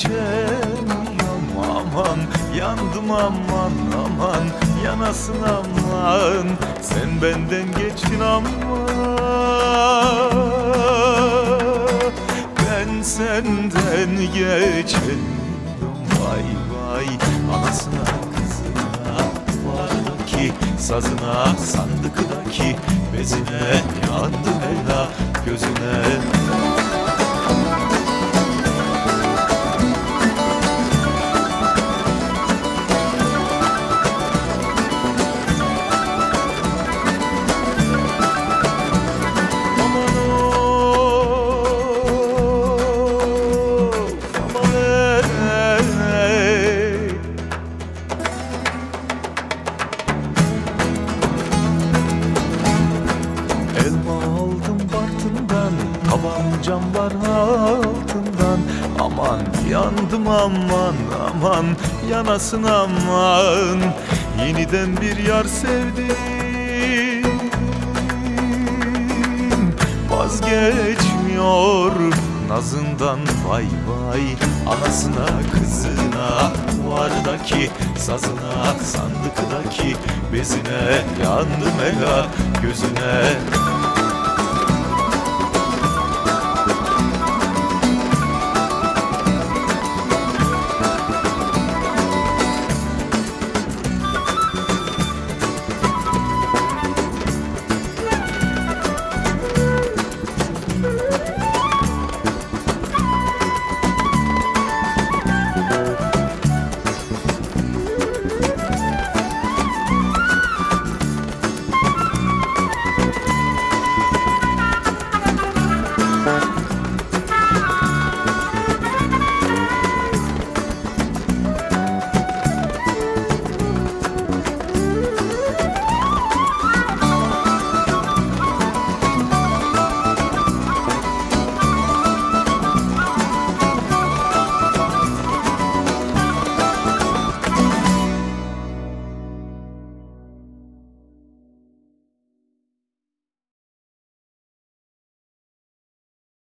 geçemiyorum. Aman Yandım aman aman. Yanasın aman. Sen benden geçtin aman. Ben senden geçemiyorum. Vay vay. Anasına kızına. Vardaki sazına sandıkdaki bezine yandım ela gözüne Var altından. Aman yandım aman aman. Yanasın aman. Yeniden bir yar sevdim. Vazgeçmiyor nazından vay vay. Anasına kızına Vardaki sazına Sandıktaki bezine Yandım ela gözüne